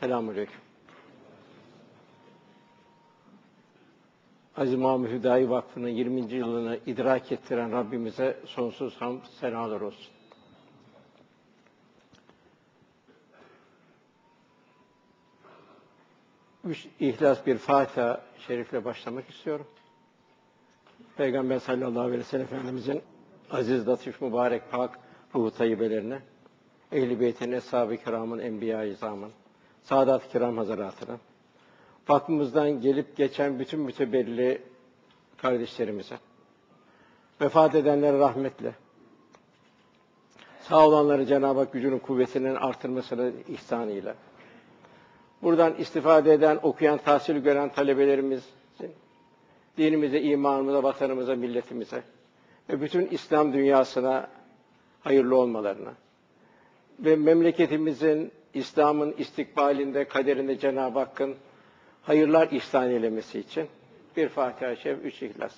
Selamünaleyküm. Aziz Mahmud Hüdayi Vakfı'nın 20. yılını idrak ettiren Rabbimize sonsuz hamd, senalar olsun. Üç ihlas bir Fatiha şerifle başlamak istiyorum. Peygamber sallallahu aleyhi ve sellem Efendimizin aziz, latif, mübarek, pak, ruhu tayyibelerine, ehl-i beytin, eshab-ı kiramın, enbiya-i saadat-ı kiram hazaratına, vakfımızdan gelip geçen bütün mütebelli kardeşlerimize, vefat edenlere rahmetle, sağ olanları Cenab-ı Hak gücünün kuvvetinin artırmasını ihsanıyla, buradan istifade eden, okuyan, tahsil gören talebelerimizin, dinimize, imanımıza, vatanımıza, milletimize ve bütün İslam dünyasına hayırlı olmalarına ve memleketimizin, İslam'ın istikbalinde, kaderinde Cenab-ı Hakk'ın hayırlar ihsan eylemesi için bir Fatiha-i Şerif, üç İhlas.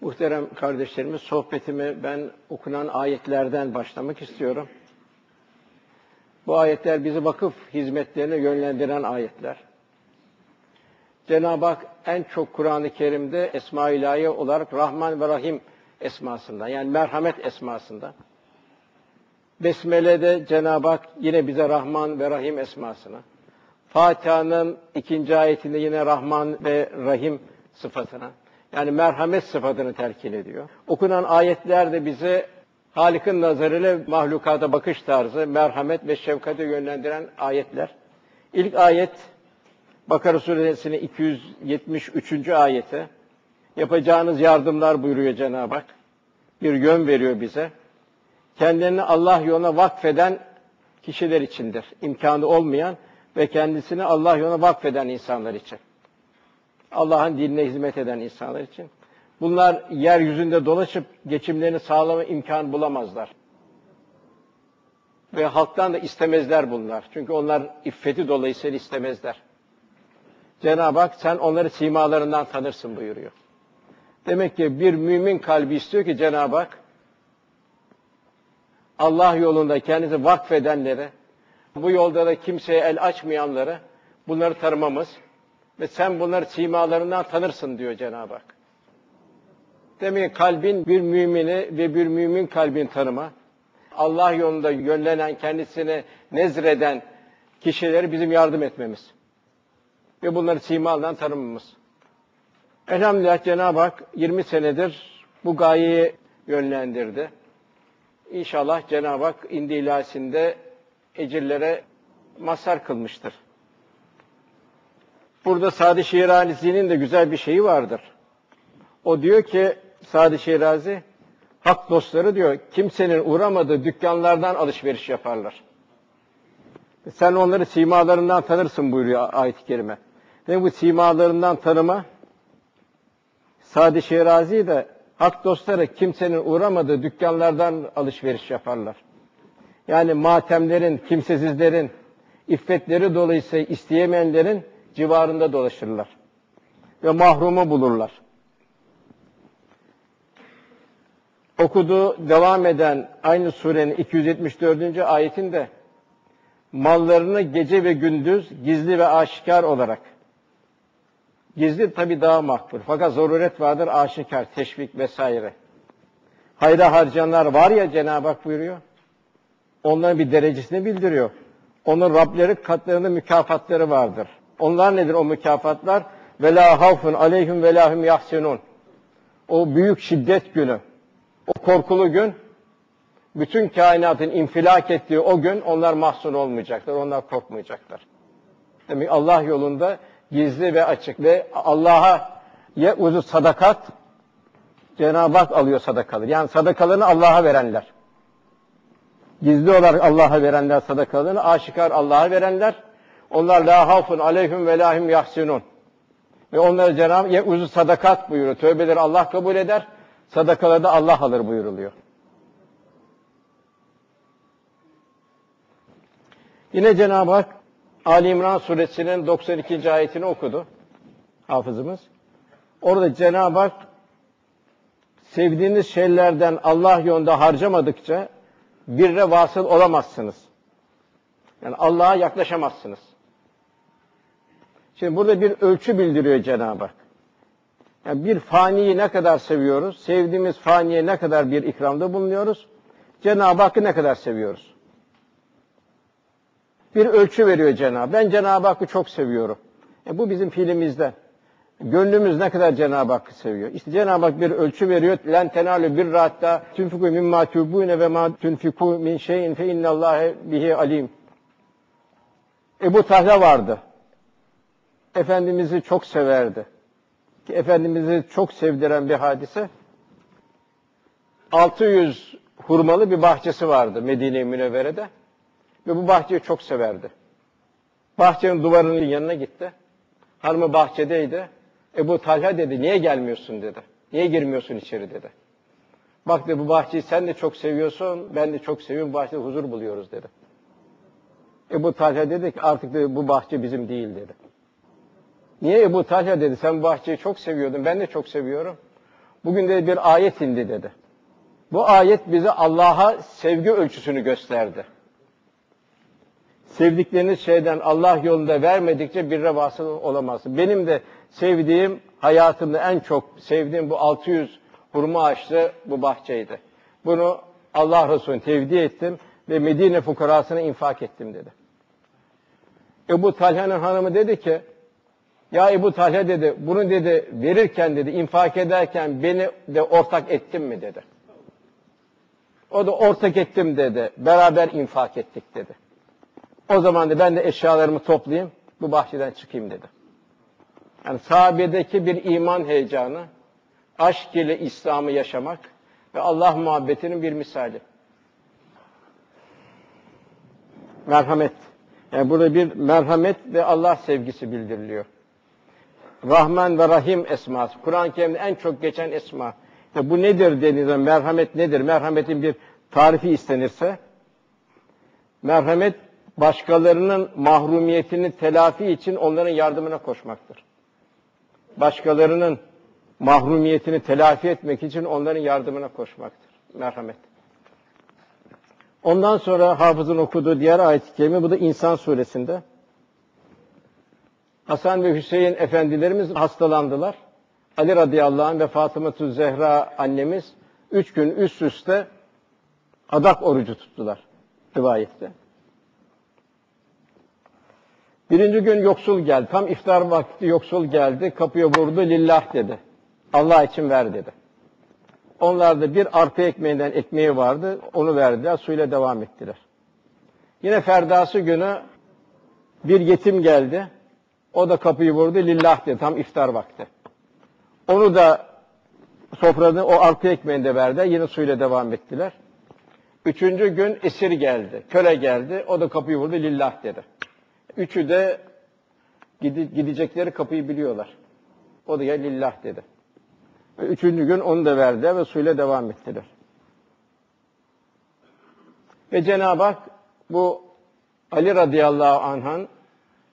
Muhterem kardeşlerimiz, sohbetimi ben okunan ayetlerden başlamak istiyorum. Bu ayetler bizi vakıf hizmetlerine yönlendiren ayetler. Cenab-ı Hak en çok Kur'an-ı Kerim'de Esma-i İlahi olarak Rahman ve Rahim esmasında yani merhamet esmasında. Besmele'de Cenab-ı Hak yine bize Rahman ve Rahim esmasına. Fatiha'nın ikinci ayetinde yine Rahman ve Rahim sıfatına. Yani merhamet sıfatını telkin ediyor. Okunan ayetler de bize Halik'in nazarıyla mahlukata bakış tarzı, merhamet ve şefkate yönlendiren ayetler. İlk ayet Bakara suresinin 273. ayeti. Yapacağınız yardımlar buyuruyor Cenab-ı Hak. Bir yön veriyor bize. Kendilerini Allah yoluna vakfeden kişiler içindir. İmkanı olmayan ve kendisini Allah yoluna vakfeden insanlar için. Allah'ın dinine hizmet eden insanlar için. Bunlar yeryüzünde dolaşıp geçimlerini sağlama imkan bulamazlar. Ve halktan da istemezler bunlar. Çünkü onlar iffeti dolayısıyla istemezler. Cenab-ı Hak sen onları simalarından tanırsın buyuruyor. Demek ki bir mümin kalbi istiyor ki Cenab-ı Hak Allah yolunda kendisi vakfedenlere, bu yolda da kimseye el açmayanları bunları tanımamız ve sen bunları simalarından tanırsın diyor Cenab-ı Hak. Demek ki kalbin bir mümini ve bir mümin kalbin tanıma, Allah yolunda yönlenen, kendisini nezreden kişileri bizim yardım etmemiz ve bunları simalarından tanımamız. Elhamdülillah Cenab-ı Hak 20 senedir bu gayeyi yönlendirdi. İnşallah Cenab-ı Hak indi ilahisinde ecirlere mazhar kılmıştır. Burada Sadi Şirazisi'nin de güzel bir şeyi vardır. O diyor ki Sadi Şirazi, hak dostları diyor, kimsenin uğramadığı dükkanlardan alışveriş yaparlar. Sen onları simalarından tanırsın buyuruyor ayet-i kerime. Ve bu simalarından tanıma, Sadi Şirazi de hak dostları kimsenin uğramadığı dükkanlardan alışveriş yaparlar. Yani matemlerin, kimsesizlerin, iffetleri dolayısıyla isteyemeyenlerin civarında dolaşırlar. Ve mahrumu bulurlar. Okuduğu devam eden aynı surenin 274. ayetinde mallarını gece ve gündüz gizli ve aşikar olarak Gizli tabi daha makbul. Fakat zaruret vardır aşikar, teşvik vesaire. Hayra harcayanlar var ya Cenab-ı Hak buyuruyor. Onların bir derecesini bildiriyor. Onun Rableri katlarında mükafatları vardır. Onlar nedir o mükafatlar? Ve la havfun aleyhim ve lahum yahsinun. O büyük şiddet günü, o korkulu gün, bütün kainatın infilak ettiği o gün onlar mahzun olmayacaklar, onlar korkmayacaklar. Demek Allah yolunda gizli ve açık ve Allah'a ye uzu sadakat Cenab-ı Hak alıyor sadakaları. Yani sadakalarını Allah'a verenler. Gizli olarak Allah'a verenler sadakalarını, aşikar Allah'a verenler. Onlar la hafun aleyhim ve lahim yahsinun. Ve onlara Cenab-ı ye uzu sadakat buyuruyor. Tövbeleri Allah kabul eder. Sadakaları da Allah alır buyuruluyor. Yine Cenab-ı Hak Ali İmran suresinin 92. ayetini okudu hafızımız. Orada Cenab-ı Hak sevdiğiniz şeylerden Allah yolunda harcamadıkça birre vasıl olamazsınız. Yani Allah'a yaklaşamazsınız. Şimdi burada bir ölçü bildiriyor Cenab-ı Hak. Yani bir faniyi ne kadar seviyoruz? Sevdiğimiz faniye ne kadar bir ikramda bulunuyoruz? Cenab-ı Hakk'ı ne kadar seviyoruz? Bir ölçü veriyor Cenab-ı Ben Cenab-ı Hakk'ı çok seviyorum. E bu bizim fiilimizde. Gönlümüz ne kadar Cenab-ı Hakk'ı seviyor. İşte Cenab-ı Hak bir ölçü veriyor. Len tenalu bir hatta tunfiku mimma tubune ve ma tunfiku min şeyin fe innallâhe bihi alim. Ebu Tahla vardı. Efendimiz'i çok severdi. Ki Efendimiz'i çok sevdiren bir hadise. 600 hurmalı bir bahçesi vardı Medine-i Münevvere'de. Ve bu bahçeyi çok severdi. Bahçenin duvarının yanına gitti. Hanımı bahçedeydi. Ebu Talha dedi, niye gelmiyorsun dedi. Niye girmiyorsun içeri dedi. Bak dedi, bu bahçeyi sen de çok seviyorsun, ben de çok seviyorum, bahçede huzur buluyoruz dedi. Ebu Talha dedi ki artık dedi, bu bahçe bizim değil dedi. Niye Ebu Talha dedi, sen bu bahçeyi çok seviyordun, ben de çok seviyorum. Bugün de bir ayet indi dedi. Bu ayet bize Allah'a sevgi ölçüsünü gösterdi. Sevdikleriniz şeyden Allah yolunda vermedikçe bir vasıl olamazsın. Benim de sevdiğim, hayatımda en çok sevdiğim bu 600 hurma ağaçlı bu bahçeydi. Bunu Allah Resulü'ne tevdi ettim ve Medine fukarasına infak ettim dedi. Ebu Talha'nın hanımı dedi ki, ya Ebu Talha dedi, bunu dedi verirken dedi, infak ederken beni de ortak ettin mi dedi. O da ortak ettim dedi, beraber infak ettik dedi. O zaman da ben de eşyalarımı toplayayım, bu bahçeden çıkayım dedi. Yani sahabedeki bir iman heyecanı, aşk ile İslam'ı yaşamak ve Allah muhabbetinin bir misali. Merhamet. Yani burada bir merhamet ve Allah sevgisi bildiriliyor. Rahman ve Rahim esması. Kur'an-ı Kerim'de en çok geçen esma. Ya bu nedir denizde? Merhamet nedir? Merhametin bir tarifi istenirse, merhamet başkalarının mahrumiyetini telafi için onların yardımına koşmaktır. Başkalarının mahrumiyetini telafi etmek için onların yardımına koşmaktır. Merhamet. Ondan sonra hafızın okuduğu diğer ayet-i kerime bu da İnsan suresinde. Hasan ve Hüseyin efendilerimiz hastalandılar. Ali radıyallahu anh ve Fatıma Zehra annemiz üç gün üst üste adak orucu tuttular rivayette. Birinci gün yoksul geldi. Tam iftar vakti yoksul geldi. Kapıya vurdu. Lillah dedi. Allah için ver dedi. Onlar da bir arpa ekmeğinden ekmeği vardı. Onu verdiler. Suyla devam ettiler. Yine ferdası günü bir yetim geldi. O da kapıyı vurdu. Lillah dedi. Tam iftar vakti. Onu da sofranın o arpa ekmeğinde verdiler. Yine suyla devam ettiler. Üçüncü gün esir geldi. Köle geldi. O da kapıyı vurdu. Lillah dedi. Üçü de gidecekleri kapıyı biliyorlar. O da ya lillah dedi. Ve üçüncü gün onu da verdi ve suyla devam ettiler. Ve Cenab-ı Hak bu Ali radıyallahu anh'ın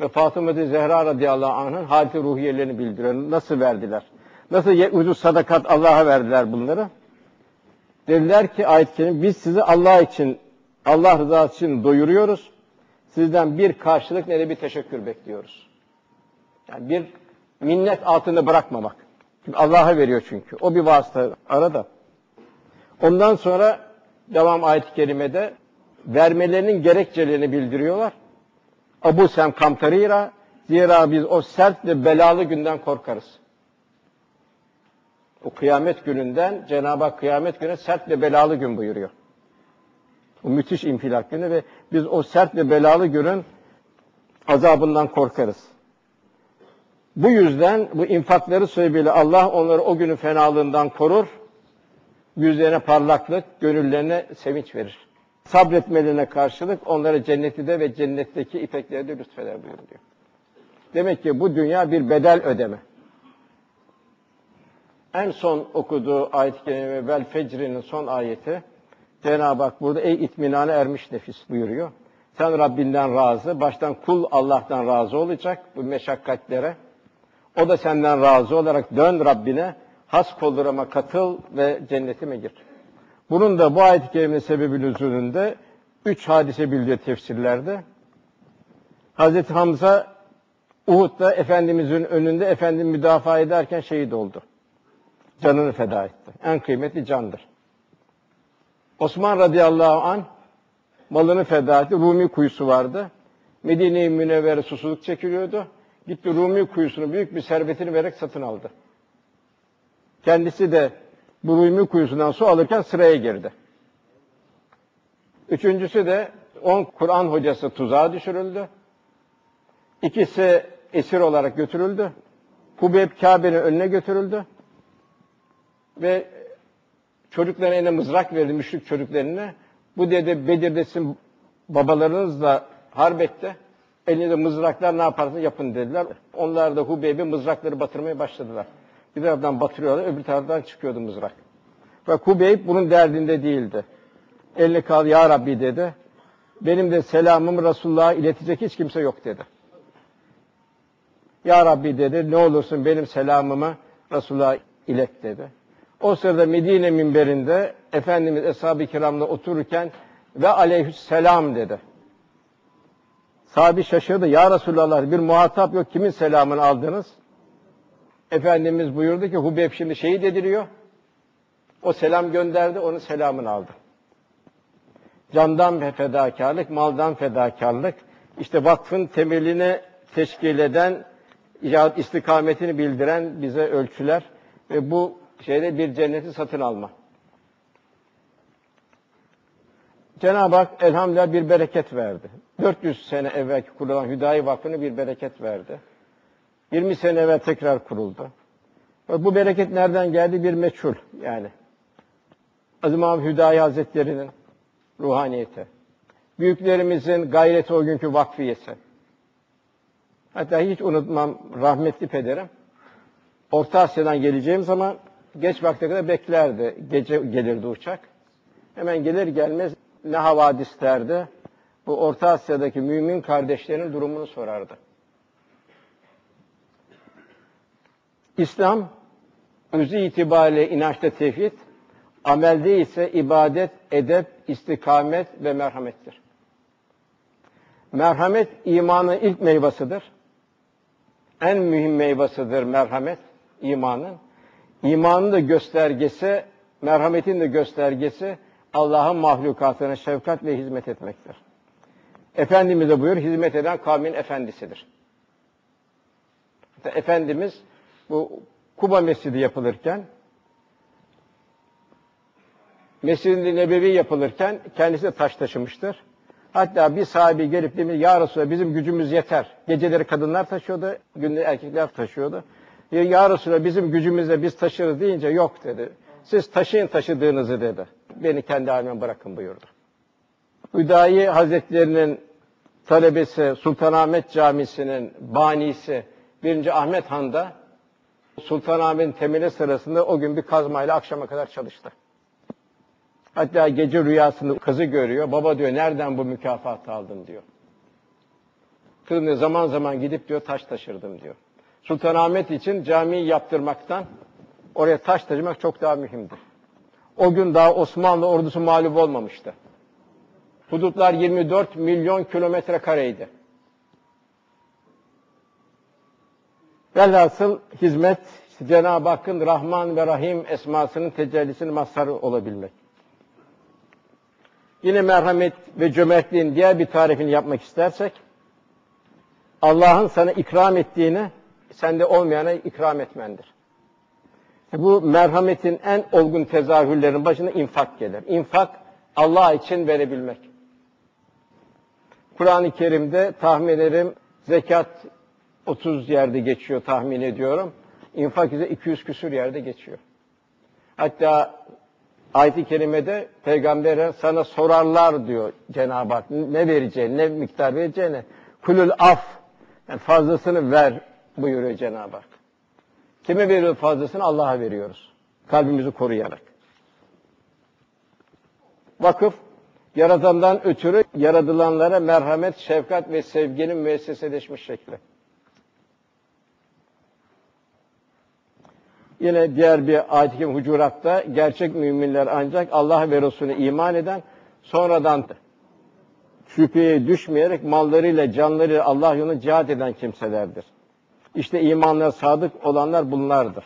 ve Fatıma Zehra radıyallahu anh'ın halti ruhiyelerini bildiriyor. Nasıl verdiler? Nasıl ucuz sadakat Allah'a verdiler bunları? Dediler ki ayet-i biz sizi Allah için, Allah rızası için doyuruyoruz. Sizden bir karşılık ne de bir teşekkür bekliyoruz. Yani bir minnet altında bırakmamak. Allah'a veriyor çünkü. O bir vasıta arada. Ondan sonra devam ayet-i kerimede vermelerinin gerekçelerini bildiriyorlar. Abu Sem Kamtarira zira biz o sert ve belalı günden korkarız. O kıyamet gününden Cenab-ı Hak kıyamet günü sert ve belalı gün buyuruyor. O müthiş infilak günü ve biz o sert ve belalı günün azabından korkarız. Bu yüzden bu infakları sebebiyle Allah onları o günün fenalığından korur. Yüzlerine parlaklık, gönüllerine sevinç verir. Sabretmelerine karşılık onları cenneti de ve cennetteki ipekleri de lütfeder buyuruyor. Demek ki bu dünya bir bedel ödeme. En son okuduğu ayet-i kerime vel fecri'nin son ayeti Cenab-ı Hak burada ey itminane ermiş nefis buyuruyor. Sen Rabbinden razı, baştan kul Allah'tan razı olacak bu meşakkatlere. O da senden razı olarak dön Rabbine. has kollurama katıl ve cennetime gir. Bunun da bu ayet-i kerimenin sebebi nüzulünde üç hadise bildiği tefsirlerde. Hazreti Hamza Uhud'da Efendimizin önünde efendim müdafaa ederken şehit oldu. Canını feda etti. En kıymetli candır. Osman radıyallahu an malını feda etti. Rumi kuyusu vardı. Medine-i Münevvere susuzluk çekiliyordu. Gitti Rumi kuyusunu büyük bir servetini vererek satın aldı. Kendisi de bu Rumi kuyusundan su alırken sıraya girdi. Üçüncüsü de on Kur'an hocası tuzağa düşürüldü. İkisi esir olarak götürüldü. Hubeyb Kabe'nin önüne götürüldü. Ve çocuklarına eline mızrak verdi, müşrik çocuklarına. Bu dedi Bedir'de sizin babalarınızla harbette. Elinde mızraklar ne yaparsanız yapın dediler. Onlar da Hubeyb'e mızrakları batırmaya başladılar. Bir taraftan batırıyorlar, öbür taraftan çıkıyordu mızrak. Ve Hubeyb bunun derdinde değildi. Elini kaldı, Ya Rabbi dedi. Benim de selamımı Resulullah'a iletecek hiç kimse yok dedi. Ya Rabbi dedi, ne olursun benim selamımı Resulullah'a ilet dedi. O sırada Medine minberinde Efendimiz Eshab-ı Kiram'la otururken ve aleyhisselam dedi. Sahabi şaşırdı. Ya Resulallah bir muhatap yok. Kimin selamını aldınız? Efendimiz buyurdu ki Hubeyb şimdi şehit ediliyor. O selam gönderdi, onun selamını aldı. Candan fedakarlık, maldan fedakarlık. İşte vakfın temelini teşkil eden, istikametini bildiren bize ölçüler ve bu şeyde bir cenneti satın alma. Cenab-ı Hak elhamdülillah bir bereket verdi. 400 sene evvel kurulan Hüdayi Vakfı'nı bir bereket verdi. 20 sene evvel tekrar kuruldu. Bu bereket nereden geldi? Bir meçhul yani. Azim İmam Hüdayi Hazretleri'nin ruhaniyeti. Büyüklerimizin gayreti o günkü vakfiyesi. Hatta hiç unutmam rahmetli pederim. Orta Asya'dan geleceğim zaman geç vakte kadar beklerdi. Gece gelirdi uçak. Hemen gelir gelmez ne havadis derdi. Bu Orta Asya'daki mümin kardeşlerinin durumunu sorardı. İslam özü itibariyle inançta tevhid, amelde ise ibadet, edep, istikamet ve merhamettir. Merhamet imanın ilk meyvasıdır. En mühim meyvasıdır merhamet imanın. İmanın da göstergesi, merhametin de göstergesi Allah'ın mahlukatına şefkat ve hizmet etmektir. Efendimiz de buyur, hizmet eden kavmin efendisidir. Hatta Efendimiz bu Kuba Mescidi yapılırken Mescid-i Nebevi yapılırken kendisi de taş taşımıştır. Hatta bir sahibi gelip demiş, Ya Resulallah bizim gücümüz yeter. Geceleri kadınlar taşıyordu, gündüz erkekler taşıyordu. Ya, ya Resulallah bizim gücümüzle biz taşırız deyince yok dedi. Siz taşıyın taşıdığınızı dedi. Beni kendi halime bırakın buyurdu. Hüdayi Hazretlerinin talebesi Sultanahmet Camisi'nin banisi 1. Ahmet Han'da Sultanahmet'in temeli sırasında o gün bir kazmayla akşama kadar çalıştı. Hatta gece rüyasında kızı görüyor. Baba diyor nereden bu mükafatı aldın diyor. Kızım diyor zaman zaman gidip diyor taş taşırdım diyor. Sultanahmet için camiyi yaptırmaktan oraya taş taşımak çok daha mühimdir. O gün daha Osmanlı ordusu mağlup olmamıştı. Hudutlar 24 milyon kilometre kareydi. Velhasıl hizmet Cenab-ı Hakk'ın Rahman ve Rahim esmasının tecellisinin mazharı olabilmek. Yine merhamet ve cömertliğin diğer bir tarifini yapmak istersek, Allah'ın sana ikram ettiğini sende olmayana ikram etmendir. Bu merhametin en olgun tezahürlerin başına infak gelir. İnfak Allah için verebilmek. Kur'an-ı Kerim'de tahmin ederim zekat 30 yerde geçiyor tahmin ediyorum. İnfak ise 200 küsür yerde geçiyor. Hatta ayet-i kerimede peygambere sana sorarlar diyor Cenab-ı Hak. Ne vereceğini, ne miktar vereceğini. Kulül af. Yani fazlasını ver buyuruyor Cenab-ı Hak. Kime veriyor fazlasını? Allah'a veriyoruz. Kalbimizi koruyarak. Vakıf, Yaradan'dan ötürü yaradılanlara merhamet, şefkat ve sevginin müesseseleşmiş şekli. Yine diğer bir ayet-i Hucurat'ta gerçek müminler ancak Allah ve Resulüne iman eden sonradan şüpheye düşmeyerek mallarıyla, canlarıyla Allah yolunda cihat eden kimselerdir. İşte imanına sadık olanlar bunlardır.